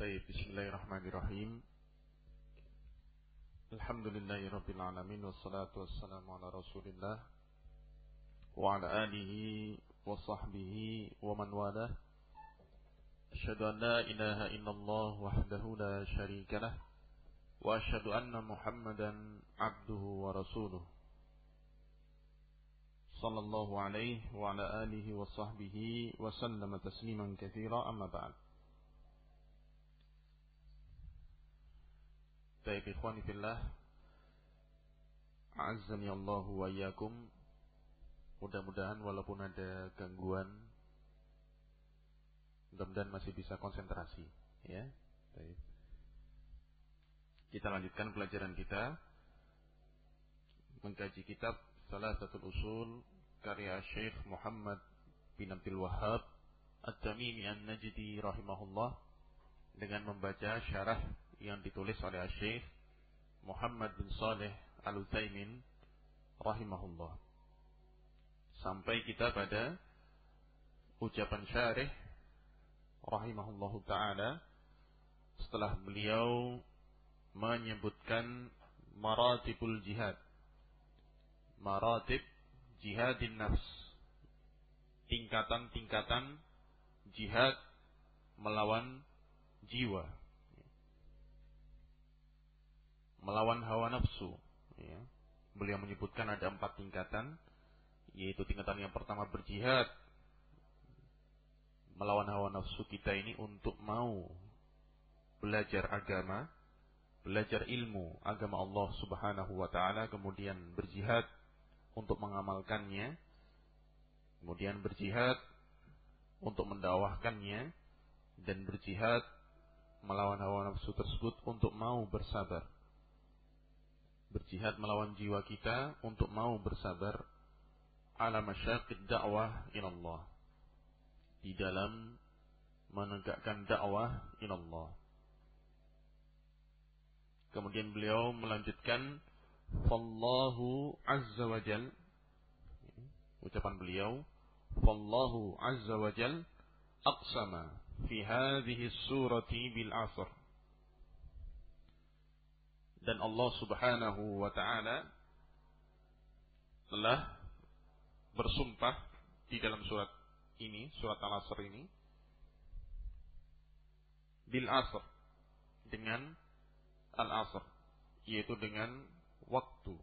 Baik, bismillahirrahmanirrahim. Alhamdulillahi rabbil alamin wassalatu wassalamu ala Rasulillah wa ala alihi wa sahbihi wa man walah. Asyhadu an la ilaha illallah wahdahu la syarika lah wa asyhadu anna Muhammadan abduhu wa rasuluh. Sallallahu alaihi wa ala alihi wa sahbihi wa sallama tasliman katsira amma Baik ikhwani fillah. A'azzani Allah wa Mudah-mudahan walaupun ada gangguan Mudah-mudahan masih bisa konsentrasi Ya. Baik. Kita lanjutkan pelajaran kita. Mengkaji kitab Salah satu usul Karya Syekh Muhammad bin Abdul Wahab At-Tamimi An-Najdi rahimahullah Dengan membaca syarah yang ditulis oleh Syekh Muhammad bin Saleh Al-Utsaimin rahimahullah. Sampai kita pada ucapan syarih rahimahullahu taala setelah beliau menyebutkan maratibul jihad. Maratib jihadin nafs. Tingkatan-tingkatan jihad melawan jiwa melawan hawa nafsu. Ya. Beliau menyebutkan ada empat tingkatan, yaitu tingkatan yang pertama berjihad melawan hawa nafsu kita ini untuk mau belajar agama, belajar ilmu agama Allah Subhanahu wa taala, kemudian berjihad untuk mengamalkannya, kemudian berjihad untuk mendakwahkannya dan berjihad melawan hawa nafsu tersebut untuk mau bersabar berjihad melawan jiwa kita untuk mau bersabar ala masyaqid dakwah ilallah. Di dalam menegakkan dakwah ilallah. Kemudian beliau melanjutkan fallahu azza wa jal ucapan beliau fallahu azza wa jal aqsama fi hadhihi surati bil asr dan Allah Subhanahu wa taala telah bersumpah di dalam surat ini, surat Al-Asr ini bil asr dengan al-asr yaitu dengan waktu.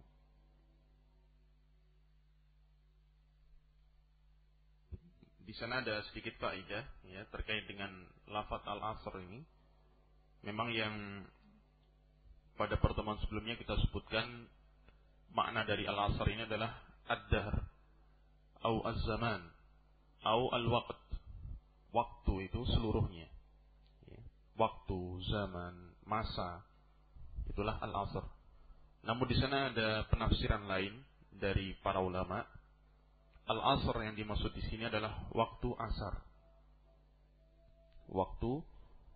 Di sana ada sedikit kaidah ya terkait dengan lafaz al-asr ini. Memang yang pada pertemuan sebelumnya kita sebutkan makna dari al-asr ini adalah ad-dahr au az-zaman au al-waqt. Waktu itu seluruhnya. Ya. Waktu, zaman, masa. Itulah al-asr. Namun di sana ada penafsiran lain dari para ulama. Al-asr yang dimaksud di sini adalah waktu asar. Waktu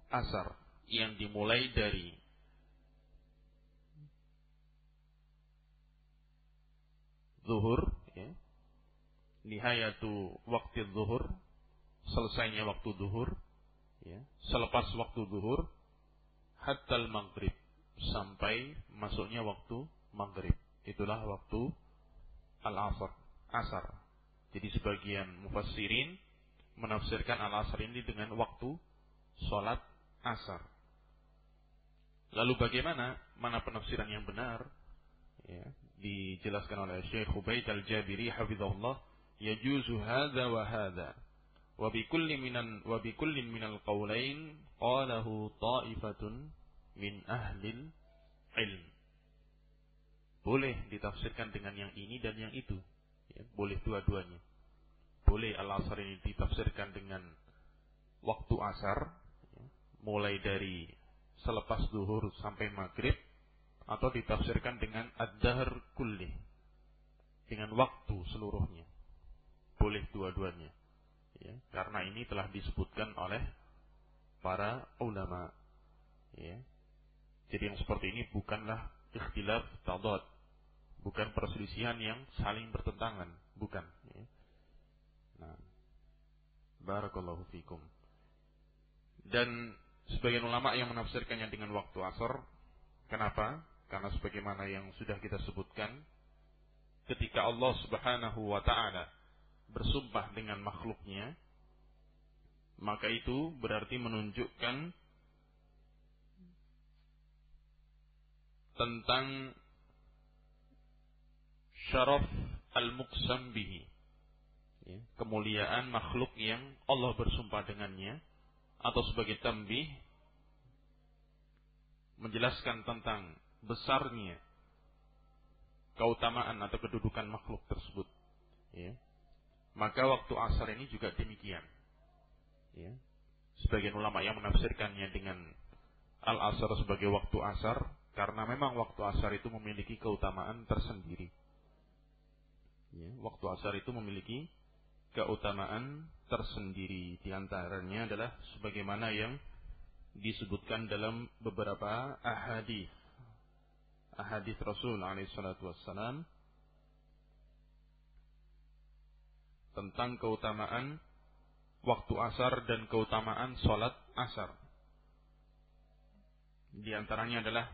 asar yang dimulai dari zuhur ya. Nihayatu waktu zuhur, selesainya waktu zuhur ya. Selepas waktu zuhur hatta maghrib sampai masuknya waktu maghrib. Itulah waktu al-asr, asar. Jadi sebagian mufassirin menafsirkan al-asr ini dengan waktu sholat asar. Lalu bagaimana? Mana penafsiran yang benar? ya, dijelaskan oleh Syekh Ubaid Al-Jabiri hafizahullah yajuzu hadza wa hadza wa bi kulli minan wa bi kullin minal qawlain qalahu ta'ifatun min ahlil ilm. Boleh ditafsirkan dengan yang ini dan yang itu. Ya, boleh dua-duanya. Boleh al-asar ini ditafsirkan dengan waktu asar ya, mulai dari selepas zuhur sampai maghrib atau ditafsirkan dengan ad-dahr kulli. Dengan waktu seluruhnya. Boleh dua-duanya. Ya karena ini telah disebutkan oleh para ulama. Ya. Jadi yang seperti ini bukanlah ikhtilaf tadad. Bukan perselisihan yang saling bertentangan. Bukan. Ya. nah. Barakallahu fikum. Dan sebagian ulama yang menafsirkannya dengan waktu asar. Kenapa? Karena sebagaimana yang sudah kita sebutkan, ketika Allah Subhanahu wa taala bersumpah dengan makhluknya, maka itu berarti menunjukkan tentang syaraf al-muqsam bihi. Ya, kemuliaan makhluk yang Allah bersumpah dengannya atau sebagai tambih menjelaskan tentang besarnya keutamaan atau kedudukan makhluk tersebut. Ya. Maka waktu asar ini juga demikian. Ya. Sebagian ulama yang menafsirkannya dengan al-asar sebagai waktu asar karena memang waktu asar itu memiliki keutamaan tersendiri. Ya, waktu asar itu memiliki keutamaan tersendiri. Di antaranya adalah sebagaimana yang disebutkan dalam beberapa ahadis. Ahadis Rasul alaihissalatu wassalam tentang keutamaan waktu asar dan keutamaan sholat asar. Di antaranya adalah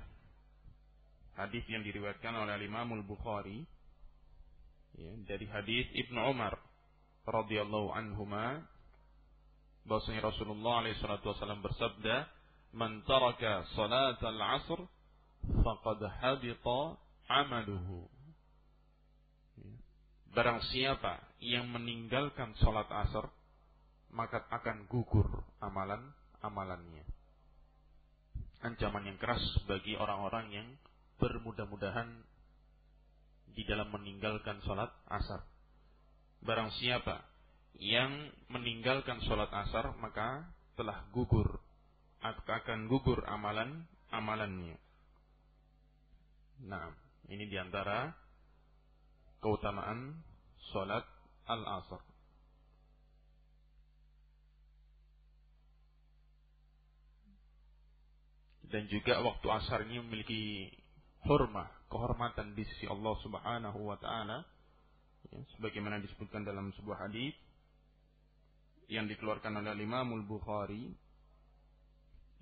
hadis yang diriwayatkan oleh Imam Al-Bukhari ya, dari hadis Ibnu Umar radhiyallahu anhuma bahwasanya Rasulullah alaihi wasallam bersabda man taraka salat al-asr faqad habita amaluhu barang siapa yang meninggalkan salat asar maka akan gugur amalan amalannya ancaman yang keras bagi orang-orang yang bermudah-mudahan di dalam meninggalkan sholat asar. Barang siapa yang meninggalkan sholat asar maka telah gugur akan gugur amalan amalannya. Nah, ini di antara keutamaan sholat al-asr. Dan juga waktu asarnya memiliki hurmah, kehormatan di sisi Allah Subhanahu wa taala ya, sebagaimana disebutkan dalam sebuah hadis yang dikeluarkan oleh Imam Al-Bukhari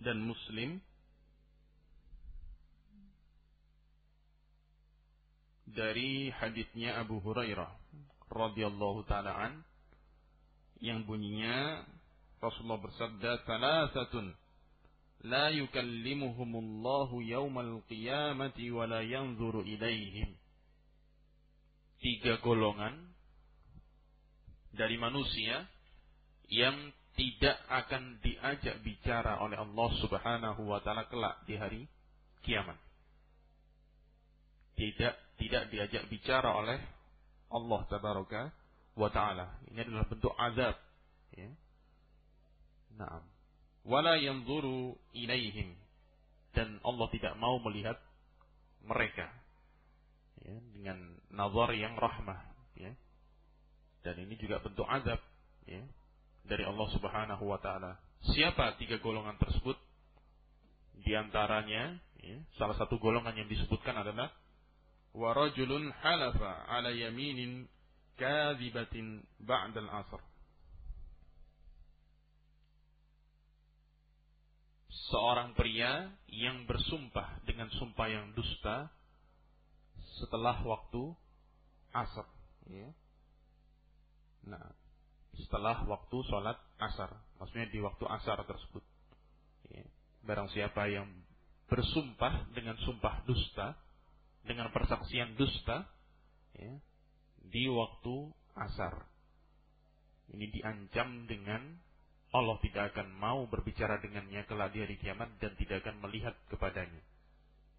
dan Muslim dari hadisnya Abu Hurairah radhiyallahu taalaan yang bunyinya Rasulullah bersabda salasatun la yukallimuhumullahu yaumal qiyamati wa la yanzuru ilaihim tiga golongan dari manusia yang tidak akan diajak bicara oleh Allah Subhanahu wa taala kelak di hari kiamat. Tidak tidak diajak bicara oleh Allah tabaraka wa taala. Ini adalah bentuk azab. Ya. Naam. Wala yanzuru ilaihim. Dan Allah tidak mau melihat mereka. Ya, dengan nazar yang rahmah. Ya. dan ini juga bentuk azab. Ya, dari Allah Subhanahu wa taala. Siapa tiga golongan tersebut? Di antaranya ya, salah satu golongan yang disebutkan adalah warajulun halafa ala yaminin kadhibatin ba'dal asr seorang pria yang bersumpah dengan sumpah yang dusta setelah waktu asar. Ya. Nah, setelah waktu sholat asar, maksudnya di waktu asar tersebut. Ya. Barang siapa yang bersumpah dengan sumpah dusta, dengan persaksian dusta, ya, di waktu asar. Ini diancam dengan Allah tidak akan mau berbicara dengannya kelak di hari kiamat dan tidak akan melihat kepadanya.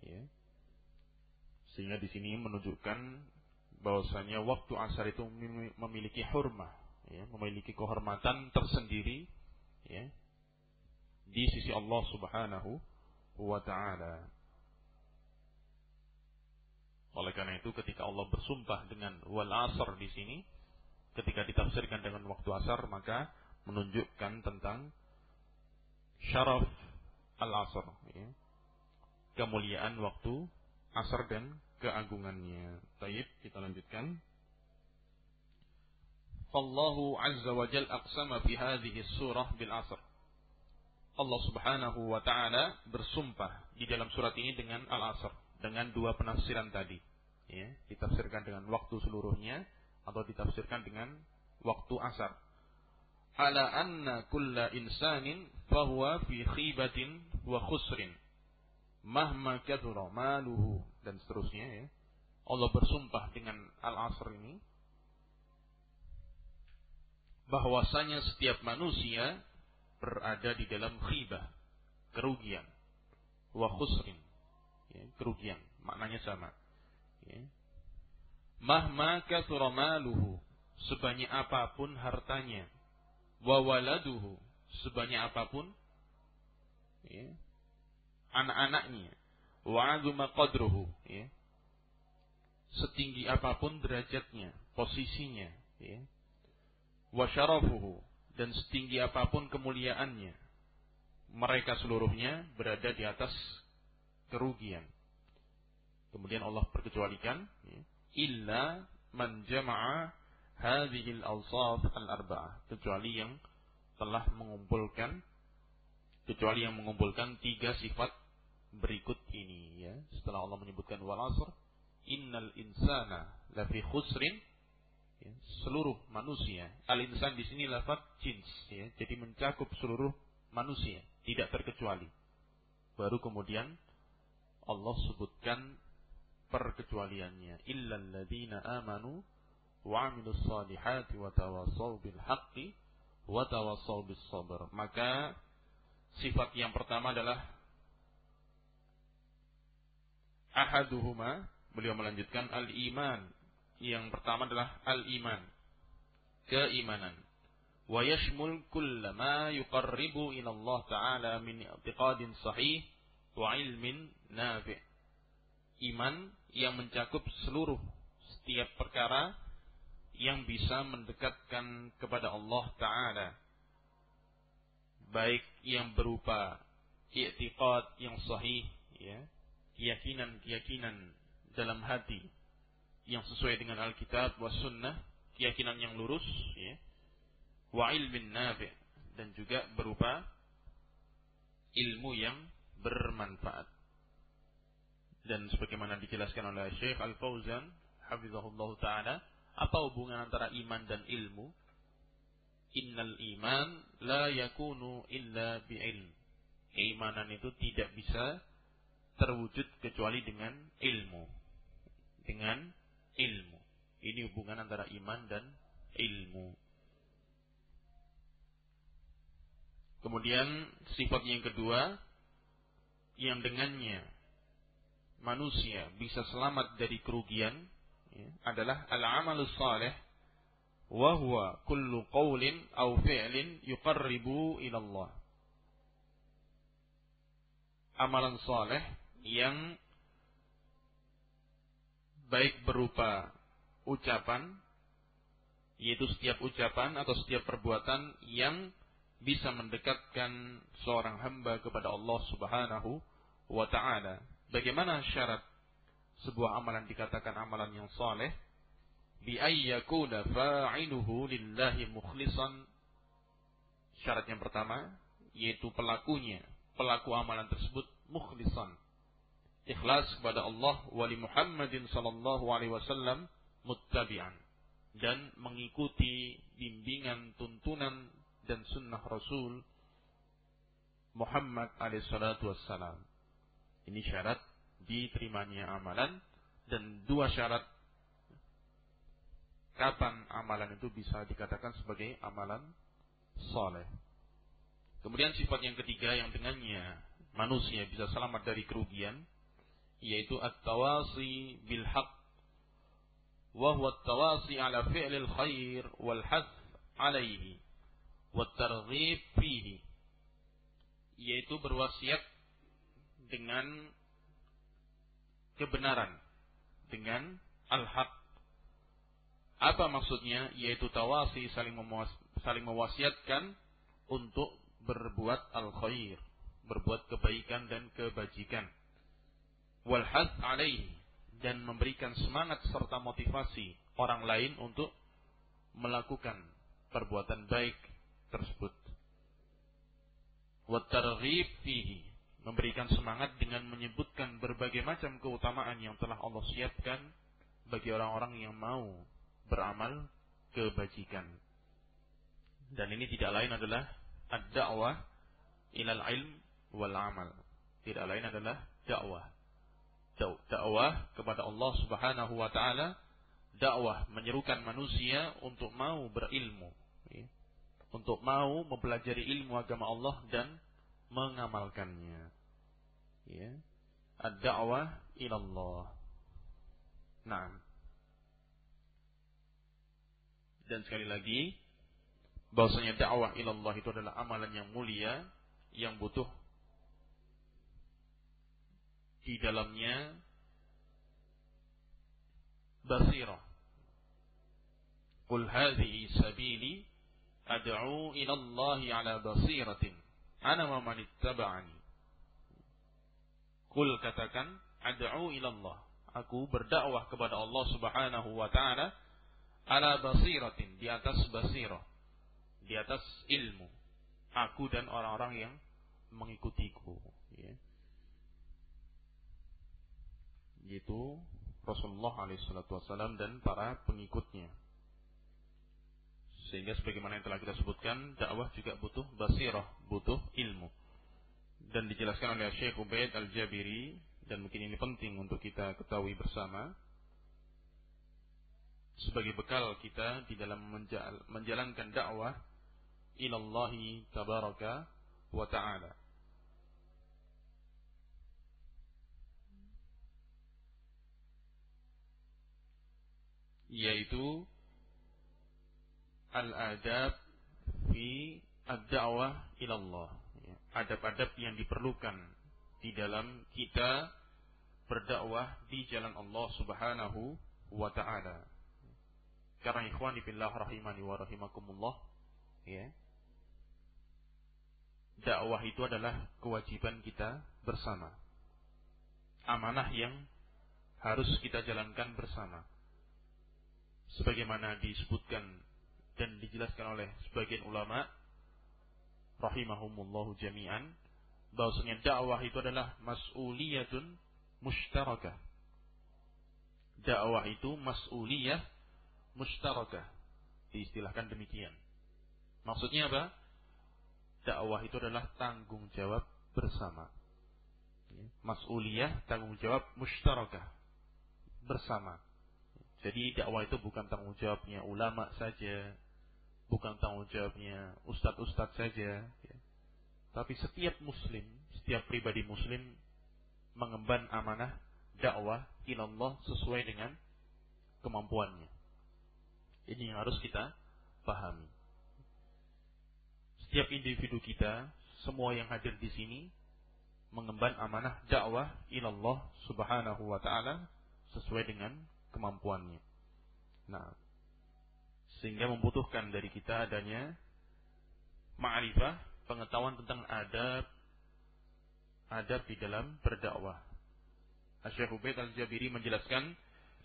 Ya. Sehingga di sini menunjukkan bahwasanya waktu asar itu memiliki hurmah, ya, memiliki kehormatan tersendiri, ya, di sisi Allah Subhanahu wa taala. Oleh karena itu ketika Allah bersumpah dengan wal asr di sini, ketika ditafsirkan dengan waktu asar maka menunjukkan tentang syaraf al-asr ya. kemuliaan waktu asar dan keagungannya. Taib kita lanjutkan. Allah azza wa jal aqsama fi hadhihi surah bil asr. Allah Subhanahu wa taala bersumpah di dalam surat ini dengan al-asr, dengan dua penafsiran tadi. Ya, ditafsirkan dengan waktu seluruhnya atau ditafsirkan dengan waktu asar. Ala anna kulla insanin fahuwa fi khibatin wa khusrin. Mahma kathura maluhu dan seterusnya ya. Allah bersumpah dengan al-asr ini bahwasanya setiap manusia berada di dalam khibah, kerugian, wa khusrin, ya, kerugian, maknanya sama. Ya. Mahma kathura maluhu, sebanyak apa pun hartanya, wa waladuhu, sebanyak apa pun. Ya, anak-anaknya, wa azuma qadruhu, ya, setinggi apa pun derajatnya, posisinya, ya, dan setinggi apa pun kemuliaannya, mereka seluruhnya berada di atas kerugian. Kemudian Allah perkecualikan, ya, illa man jama'a hadhil awsaf al-arba'ah, kecuali yang telah mengumpulkan kecuali yang mengumpulkan tiga sifat berikut ini ya. Setelah Allah menyebutkan wal asr, innal insana lafi khusrin ya, seluruh manusia. Al-insan di sini lafaz jins ya, jadi mencakup seluruh manusia, tidak terkecuali. Baru kemudian Allah sebutkan perkecualiannya illal ladzina amanu wa 'amilus salihati wa tawassaw bil haqqi wa tawassaw bis sabr. Maka sifat yang pertama adalah ahaduhuma beliau melanjutkan al-iman yang pertama adalah al-iman. Keimanan. Wa yashmul kulla ma yuqarribu ila Allah Ta'ala min i'tiqadin sahih wa ilmin nafi'. Iman yang mencakup seluruh setiap perkara yang bisa mendekatkan kepada Allah Ta'ala. Baik yang berupa i'tiqad yang sahih, ya, keyakinan-keyakinan dalam hati yang sesuai dengan Alkitab wa sunnah, keyakinan yang lurus, ya. wa ilmin nabi' dan juga berupa ilmu yang bermanfaat. Dan sebagaimana dijelaskan oleh Syekh Al-Fauzan, hafizahullah taala, apa hubungan antara iman dan ilmu? Innal iman la yakunu illa bi'ilm. Keimanan itu tidak bisa terwujud kecuali dengan ilmu. Dengan ilmu. Ini hubungan antara iman dan ilmu. Kemudian sifat yang kedua yang dengannya manusia bisa selamat dari kerugian ya, adalah al-amalus salih wa huwa kullu qawlin aw fi'lin yuqarribu ila Allah. Amalan saleh yang baik berupa ucapan yaitu setiap ucapan atau setiap perbuatan yang bisa mendekatkan seorang hamba kepada Allah Subhanahu wa taala. Bagaimana syarat sebuah amalan dikatakan amalan yang saleh? Bi ayyakuna fa'iluhu lillahi mukhlishan. Syarat yang pertama yaitu pelakunya, pelaku amalan tersebut mukhlishan ikhlas kepada Allah wali Muhammadin sallallahu alaihi wasallam muttabi'an dan mengikuti bimbingan tuntunan dan sunnah Rasul Muhammad alaihi salatu wassalam. Ini syarat diterimanya amalan dan dua syarat kapan amalan itu bisa dikatakan sebagai amalan soleh. Kemudian sifat yang ketiga yang dengannya manusia bisa selamat dari kerugian yaitu at-tawasi bil haqq wa huwa at-tawasi ala fi'lil khair wal hath alaihi fihi. Yaitu berwasiat dengan kebenaran. Dengan al-haq. Apa maksudnya? Yaitu tawasi saling memuas, saling mewasiatkan untuk berbuat al khair berbuat kebaikan dan kebajikan. Wal alaih dan memberikan semangat serta motivasi orang lain untuk melakukan perbuatan baik tersebut. wa targhib fihi memberikan semangat dengan menyebutkan berbagai macam keutamaan yang telah Allah siapkan bagi orang-orang yang mau beramal kebajikan. Dan ini tidak lain adalah ad-da'wah ilal ilm wal amal. Tidak lain adalah dakwah. Dakwah kepada Allah Subhanahu wa taala, dakwah menyerukan manusia untuk mau berilmu. Untuk mau mempelajari ilmu agama Allah dan mengamalkannya. Ya. Ad-da'wah ilallah. Nah. Dan sekali lagi, bahwasanya dakwah ilallah itu adalah amalan yang mulia yang butuh di dalamnya basirah. Qul hadhihi sabili ad'u ila Allah ala basiratin ana wa man ittaba'ani. Qul katakan ad'u ila Allah. Aku berdakwah kepada Allah Subhanahu wa taala ala basiratin, di atas basirah, di atas ilmu. Aku dan orang-orang yang mengikutiku, ya. yaitu Rasulullah SAW dan para pengikutnya. Sehingga sebagaimana yang telah kita sebutkan, dakwah juga butuh basirah, butuh ilmu. Dan dijelaskan oleh Syekh Ubaid Al-Jabiri, dan mungkin ini penting untuk kita ketahui bersama, sebagai bekal kita di dalam menjalankan dakwah ilallahi tabaraka wa ta'ala. yaitu al-adab fi ad-da'wah ilallah. Ya, adab-adab yang diperlukan di dalam kita berdakwah di jalan Allah Subhanahu wa taala. Karena ikhwani fillah rahimani wa rahimakumullah, ya. Dakwah itu adalah kewajiban kita bersama. Amanah yang harus kita jalankan bersama sebagaimana disebutkan dan dijelaskan oleh sebagian ulama rahimahumullahu jami'an bahwasanya dakwah itu adalah mas'uliyatun mushtarakah. Dakwah itu mas'uliyah mushtarakah. Diistilahkan demikian. Maksudnya apa? Dakwah itu adalah tanggung jawab bersama. Mas'uliyah tanggung jawab mushtarakah bersama. Jadi dakwah itu bukan tanggung jawabnya ulama saja, bukan tanggung jawabnya ustadz-ustadz saja, ya. tapi setiap muslim, setiap pribadi muslim mengemban amanah dakwah ilallah sesuai dengan kemampuannya. Ini yang harus kita pahami. Setiap individu kita, semua yang hadir di sini mengemban amanah dakwah ilallah subhanahu wa ta'ala sesuai dengan kemampuannya. Nah, sehingga membutuhkan dari kita adanya ma'rifah, pengetahuan tentang adab adab di dalam berdakwah. Syekh Ubaid Al-Jabiri menjelaskan,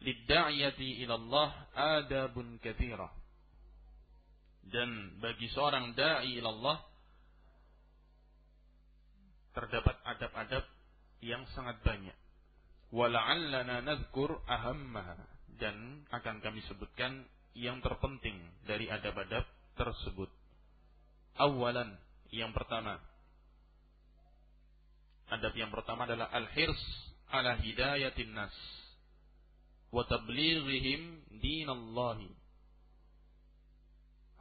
"Lidda'iyati ila Allah adabun katsira." Dan bagi seorang dai ila Allah terdapat adab-adab yang sangat banyak wala'allana nadhkur ahammaha dan akan kami sebutkan yang terpenting dari adab-adab tersebut. Awalan yang pertama. Adab yang pertama adalah al-hirs ala hidayatin nas wa tablighihim dinallahi.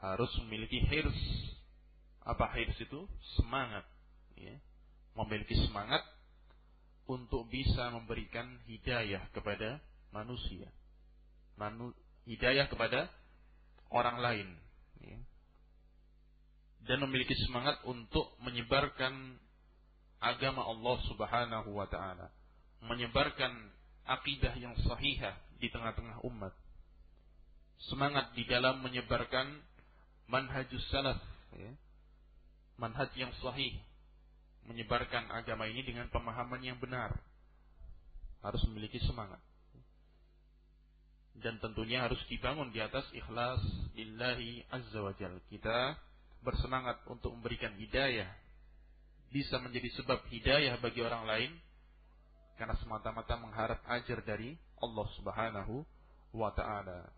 Harus memiliki hirs. Apa hirs itu? Semangat ya. Memiliki semangat untuk bisa memberikan hidayah kepada manusia. Manu, hidayah kepada orang lain. Ya. Dan memiliki semangat untuk menyebarkan agama Allah subhanahu wa ta'ala. Menyebarkan akidah yang sahihah di tengah-tengah umat. Semangat di dalam menyebarkan manhajus salaf. Ya. Manhaj yang sahih menyebarkan agama ini dengan pemahaman yang benar. Harus memiliki semangat. Dan tentunya harus dibangun di atas ikhlas lillahi azza wa jal. Kita bersemangat untuk memberikan hidayah bisa menjadi sebab hidayah bagi orang lain karena semata-mata mengharap ajar dari Allah Subhanahu wa taala.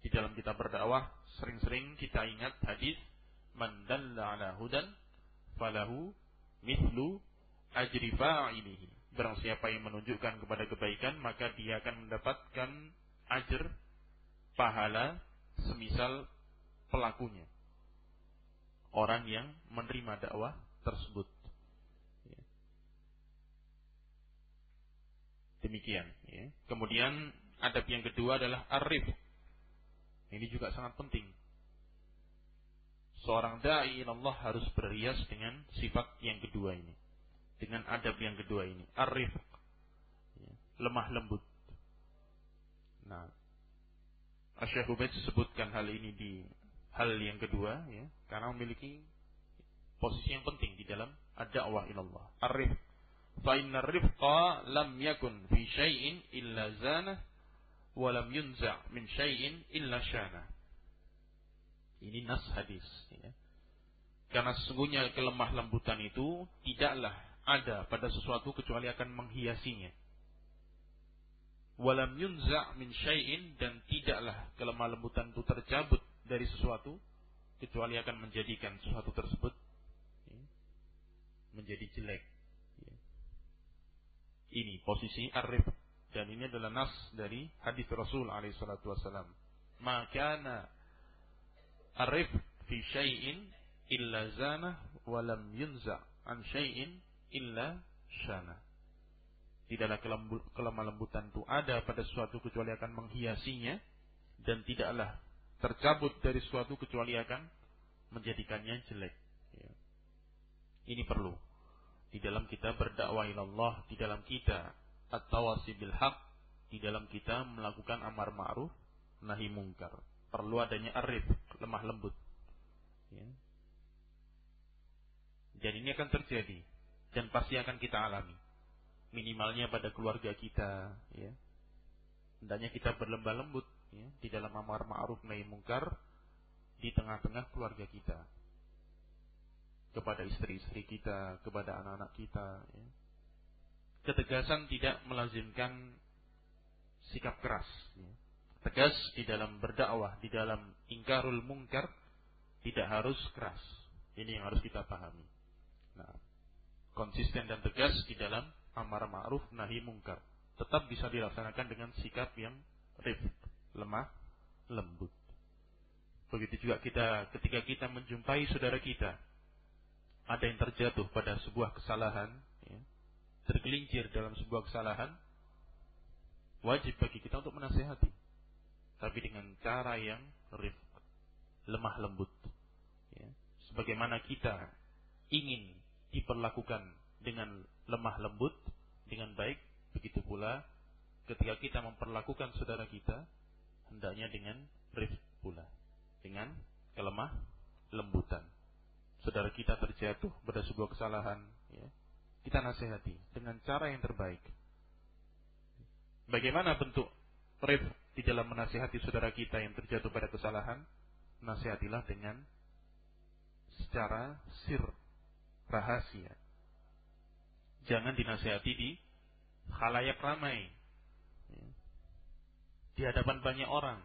Di dalam kita berdakwah sering-sering kita ingat hadis man dalla ala hudan falahu mithlu ajri fa'ilihi. Barang siapa yang menunjukkan kepada kebaikan maka dia akan mendapatkan ajar pahala semisal pelakunya. Orang yang menerima dakwah tersebut. Ya. Demikian. Ya. Kemudian adab yang kedua adalah arif. Ini juga sangat penting. Seorang da'i Allah harus berhias dengan sifat yang kedua ini. Dengan adab yang kedua ini. Arif. Ya. Lemah lembut. Nah, Asyik Ubaid sebutkan hal ini di hal yang kedua ya, karena memiliki posisi yang penting di dalam ad-da'wah ilallah. Ar-rifq. Fa inna rifqa lam yakun fi syai'in illa zana wa lam yunza' min syai'in illa syana. Ini nas hadis ya. Karena sesungguhnya kelemah lembutan itu tidaklah ada pada sesuatu kecuali akan menghiasinya. Walam yunza' min syai'in dan tidaklah kelemah lembutan itu tercabut dari sesuatu kecuali akan menjadikan sesuatu tersebut menjadi jelek. Ya. Ini posisi arif dan ini adalah nas dari hadis Rasul alaihi salatu wasalam. Maka arif fi syai'in illa zana wa lam yunza an syai'in illa syana. Tidaklah kelemah lembutan itu ada pada suatu kecuali akan menghiasinya dan tidaklah tercabut dari suatu kecuali akan menjadikannya jelek. Ya. Ini perlu di dalam kita berdakwah Allah, di dalam kita at-tawasi bil haq, di dalam kita melakukan amar ma'ruf nahi mungkar. Perlu adanya arif, lemah lembut. Ya. Dan ini akan terjadi dan pasti akan kita alami. Minimalnya pada keluarga kita, ya. Hendaknya kita berlembah lembut ya, di dalam amar ma'ruf nahi mungkar di tengah-tengah keluarga kita kepada istri-istri kita, kepada anak-anak kita. Ya. Ketegasan tidak melazimkan sikap keras. Ya. Tegas di dalam berdakwah, di dalam ingkarul mungkar, tidak harus keras. Ini yang harus kita pahami. Nah, konsisten dan tegas di dalam amar ma'ruf nahi mungkar. Tetap bisa dilaksanakan dengan sikap yang rif, lemah, lembut. Begitu juga kita ketika kita menjumpai saudara kita ada yang terjatuh pada sebuah kesalahan, ya, tergelincir dalam sebuah kesalahan, wajib bagi kita untuk menasehati. Tapi dengan cara yang rif, lemah lembut. Ya. Sebagaimana kita ingin diperlakukan dengan lemah lembut, dengan baik, begitu pula ketika kita memperlakukan saudara kita, hendaknya dengan rif pula. Dengan kelemah lembutan saudara kita terjatuh pada sebuah kesalahan, ya, kita nasihati dengan cara yang terbaik. Bagaimana bentuk rif di dalam menasihati saudara kita yang terjatuh pada kesalahan? Nasihatilah dengan secara sir, rahasia. Jangan dinasihati di khalayak ramai. Ya. Di hadapan banyak orang.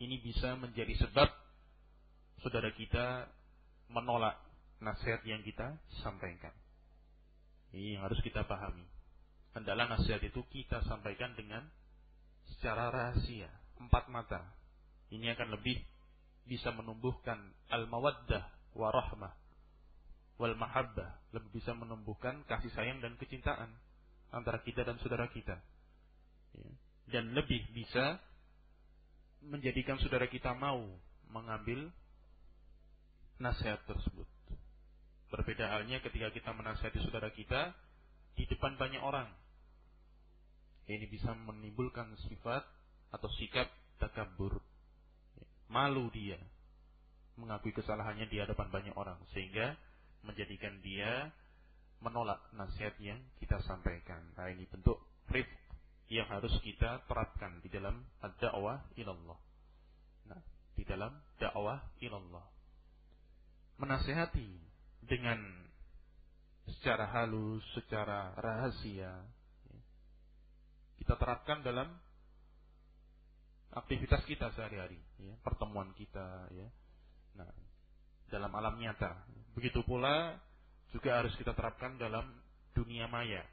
Ini bisa menjadi sebab saudara kita menolak nasihat yang kita sampaikan. Ini yang harus kita pahami. Hendaklah nasihat itu kita sampaikan dengan secara rahasia, empat mata. Ini akan lebih bisa menumbuhkan al-mawaddah wa rahmah wal mahabbah, lebih bisa menumbuhkan kasih sayang dan kecintaan antara kita dan saudara kita. Ya. Dan lebih bisa menjadikan saudara kita mau mengambil nasihat tersebut. Berbeda halnya ketika kita menasihati saudara kita di depan banyak orang. Ini bisa menimbulkan sifat atau sikap takabur. Malu dia mengakui kesalahannya di hadapan banyak orang sehingga menjadikan dia menolak nasihat yang kita sampaikan. Nah, ini bentuk rif yang harus kita terapkan di dalam dakwah ilallah. Nah, di dalam dakwah ilallah menasehati dengan secara halus, secara rahasia. Ya. Kita terapkan dalam aktivitas kita sehari-hari, ya, pertemuan kita, ya. Nah, dalam alam nyata. Begitu pula juga harus kita terapkan dalam dunia maya.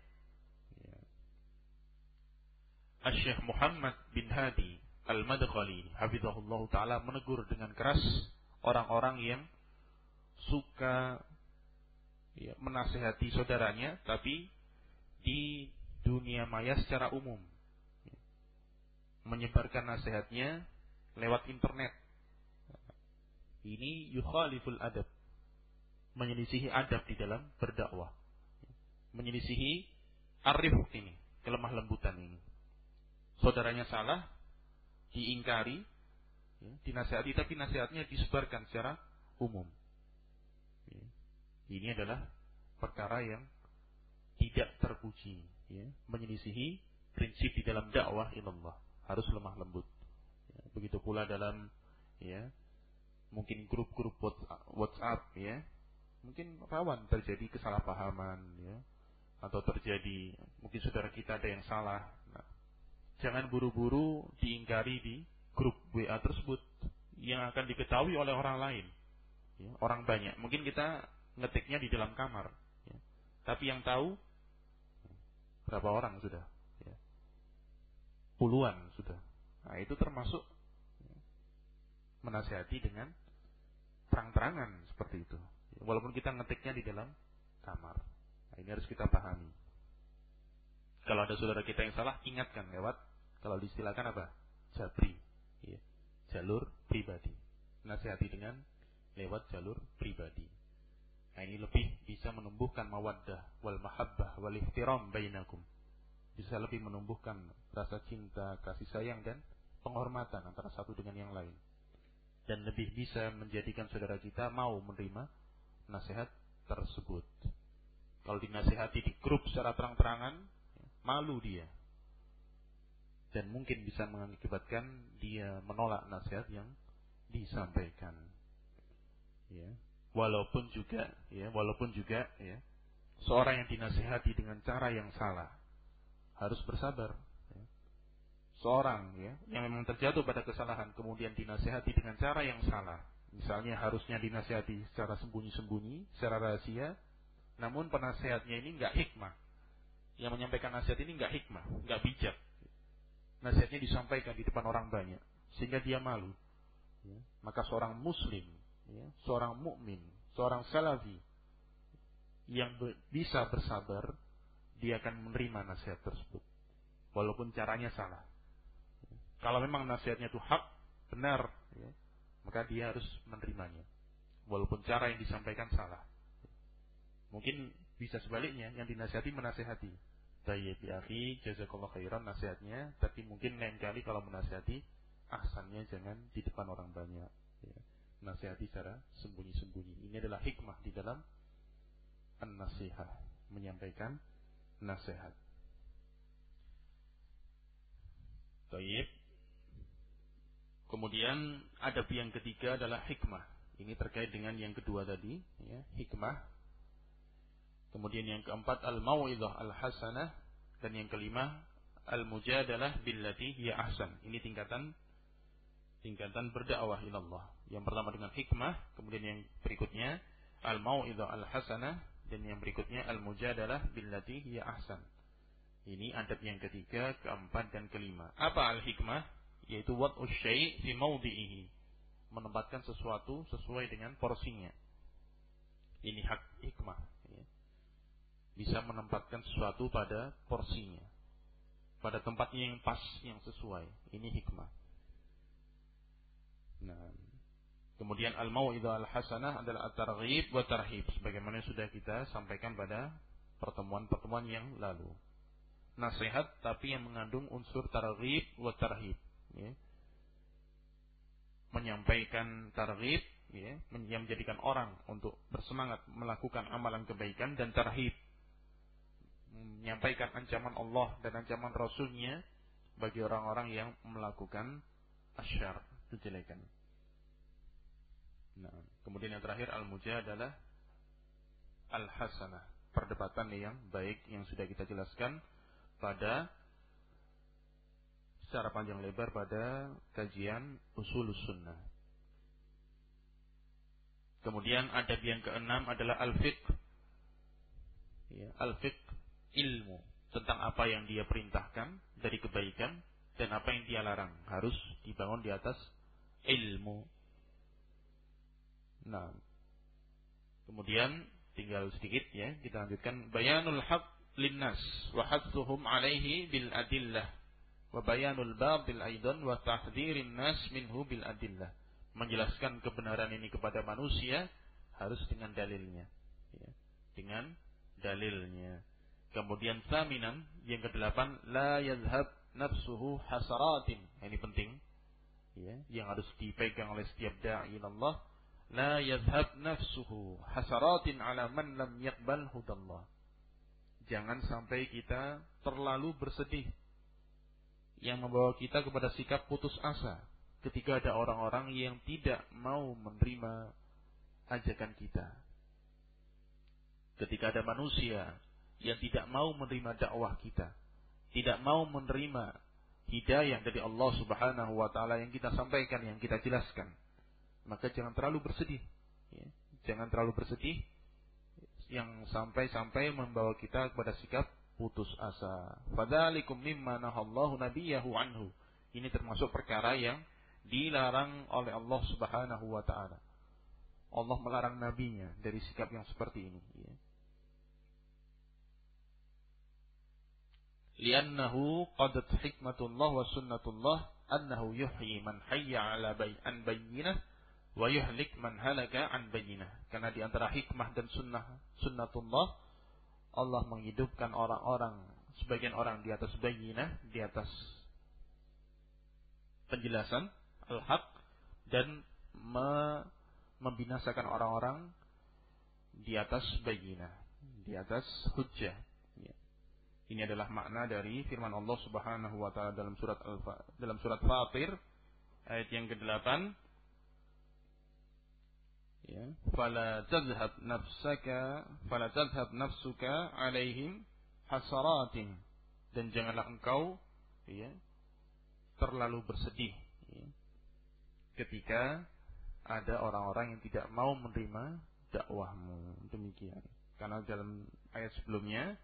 Ya. Syekh Muhammad bin Hadi Al-Madkhali hafizahullah taala menegur dengan keras orang-orang yang suka ya, menasehati saudaranya tapi di dunia maya secara umum menyebarkan nasihatnya lewat internet. Ini yukhaliful adab. Menyelisihi adab di dalam berdakwah. Menyelisihi arif ini, kelemah lembutan ini. Saudaranya salah, diingkari, ya, dinasihati, tapi nasihatnya disebarkan secara umum. Ya. Ini adalah perkara yang tidak terpuji, ya, menyelisihi prinsip di dalam dakwah ilallah harus lemah lembut. Begitu pula dalam ya mungkin grup-grup WhatsApp ya mungkin rawan terjadi kesalahpahaman ya atau terjadi mungkin saudara kita ada yang salah. Nah, jangan buru-buru diingkari di grup WA tersebut yang akan diketahui oleh orang lain, ya, orang banyak. Mungkin kita ngetiknya di dalam kamar, ya. tapi yang tahu berapa orang sudah puluhan sudah. Nah, itu termasuk menasihati dengan terang-terangan seperti itu. Walaupun kita ngetiknya di dalam kamar. Nah, ini harus kita pahami. Kalau ada saudara kita yang salah, ingatkan lewat kalau diistilahkan apa? Jabri. Ya. Jalur pribadi. Nasihati dengan lewat jalur pribadi. Nah, ini lebih bisa menumbuhkan mawaddah wal mahabbah wal ihtiram bainakum bisa lebih menumbuhkan rasa cinta, kasih sayang dan penghormatan antara satu dengan yang lain. Dan lebih bisa menjadikan saudara kita mau menerima nasihat tersebut. Kalau dinasihati di grup secara terang-terangan, malu dia. Dan mungkin bisa mengakibatkan dia menolak nasihat yang disampaikan. Ya. Walaupun juga, ya, walaupun juga, ya, seorang yang dinasihati dengan cara yang salah, harus bersabar. Seorang ya yang memang terjatuh pada kesalahan kemudian dinasehati dengan cara yang salah. Misalnya harusnya dinasehati secara sembunyi-sembunyi, secara rahasia, namun penasehatnya ini nggak hikmah. Yang menyampaikan nasihat ini nggak hikmah, nggak bijak. Nasihatnya disampaikan di depan orang banyak, sehingga dia malu. Ya. Maka seorang muslim, ya, seorang mukmin, seorang salafi yang bisa bersabar dia akan menerima nasihat tersebut. Walaupun caranya salah. Kalau memang nasihatnya itu hak, benar, ya, maka dia harus menerimanya. Walaupun cara yang disampaikan salah. Mungkin bisa sebaliknya, yang dinasihati menasihati. Tayyib ya akhi, jazakallah khairan nasihatnya, tapi mungkin lain kali kalau menasihati, ahsannya jangan di depan orang banyak. Ya. Nasihati secara sembunyi-sembunyi. Ini adalah hikmah di dalam an-nasihah. Menyampaikan nasihat. Taib. Kemudian adab yang ketiga adalah hikmah. Ini terkait dengan yang kedua tadi, ya, hikmah. Kemudian yang keempat al-mau'izah al-hasanah dan yang kelima al-mujadalah billati hiya ahsan. Ini tingkatan tingkatan berdakwah ilallah. Yang pertama dengan hikmah, kemudian yang berikutnya al-mau'izah al-hasanah dan yang berikutnya al-mujadalah billati hiya ahsan. Ini adab yang ketiga, keempat dan kelima. Apa al-hikmah? Yaitu what syai' fi mawdi'ihi. Menempatkan sesuatu sesuai dengan porsinya. Ini hak hikmah. Ya. Bisa menempatkan sesuatu pada porsinya. Pada tempatnya yang pas, yang sesuai. Ini hikmah. Nah, Kemudian al-mau'idah al-hasanah adalah at-targhib wa tarhib sebagaimana sudah kita sampaikan pada pertemuan-pertemuan yang lalu. Nasihat tapi yang mengandung unsur targhib wa tarhib, ya. Menyampaikan targhib ya, menjadikan orang untuk bersemangat melakukan amalan kebaikan dan tarhib menyampaikan ancaman Allah dan ancaman Rasulnya bagi orang-orang yang melakukan asyar, kejelekan. Nah, kemudian yang terakhir al adalah al-hasanah. perdebatan yang baik yang sudah kita jelaskan pada secara panjang lebar pada kajian usul sunnah. Kemudian adab yang keenam adalah al-fiqh. Ya, al-fiqh ilmu tentang apa yang dia perintahkan dari kebaikan dan apa yang dia larang harus dibangun di atas ilmu. Nah, kemudian tinggal sedikit ya kita lanjutkan bayanul haq linnas wa alaihi bil adillah wa bayanul batil aidan wa tahdhirin nas minhu bil adillah. Menjelaskan kebenaran ini kepada manusia harus dengan dalilnya. Ya. dengan dalilnya. Kemudian saminan yang kedelapan la yadhhab nafsuhu hasaratin. Ini penting. Ya yang harus dipegang oleh setiap dai Allah. La yadhhab nafsuhu hasaratin ala man lam yaqbal hudallah. Jangan sampai kita terlalu bersedih yang membawa kita kepada sikap putus asa ketika ada orang-orang yang tidak mau menerima ajakan kita. Ketika ada manusia yang tidak mau menerima dakwah kita, tidak mau menerima hidayah dari Allah Subhanahu wa taala yang kita sampaikan, yang kita jelaskan, maka jangan terlalu bersedih. Ya. Jangan terlalu bersedih yang sampai-sampai membawa kita kepada sikap putus asa. Fadzalikum mimma nahallahu nabiyahu anhu. Ini termasuk perkara yang dilarang oleh Allah Subhanahu wa taala. Allah melarang nabinya dari sikap yang seperti ini, ya. Liannahu qadat hikmatullah wa sunnatullah annahu yuhyi man hayya ala an bayyinah wa yuhlik man halaka an bayyinah. Karena di antara hikmah dan sunnah sunnatullah Allah menghidupkan orang-orang sebagian orang di atas bayinah, di atas penjelasan al-haq dan me membinasakan orang-orang di atas bayinah, di atas hujjah. Ya. Ini adalah makna dari firman Allah Subhanahu wa taala dalam surat al dalam surat Fatir ayat yang ke-8 ya. Fala tadhhab nafsaka fala tadhhab nafsuka alaihim hasaratin. Dan janganlah engkau ya terlalu bersedih ya, ketika ada orang-orang yang tidak mau menerima dakwahmu. Demikian. Karena dalam ayat sebelumnya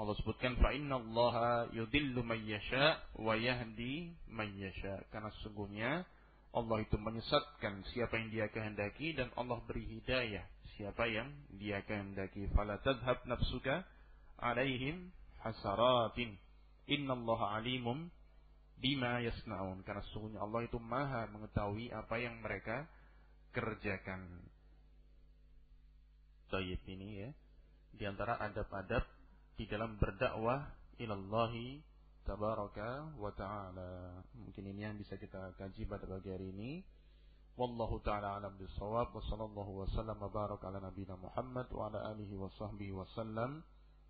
Allah sebutkan fa innallaha yudhillu may yasha wa yahdi may yasha. Karena sesungguhnya Allah itu menyesatkan siapa yang dia kehendaki dan Allah beri hidayah siapa yang dia kehendaki. Fala tadhhab nafsuka alaihim hasaratin. Innallaha alimum bima yasnaun. Karena sesungguhnya Allah itu maha mengetahui apa yang mereka kerjakan. Tayyib ini ya. Di antara adab-adab di dalam berdakwah ilallahi tabaraka wa ta'ala. Mungkin ini yang bisa kita kaji pada pagi hari ini. Wallahu ta'ala alam bisawab wa sallallahu wa sallam wa barak ala Muhammad wa ala alihi wa sahbihi wa sallam.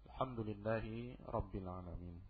Alhamdulillahi rabbil alamin.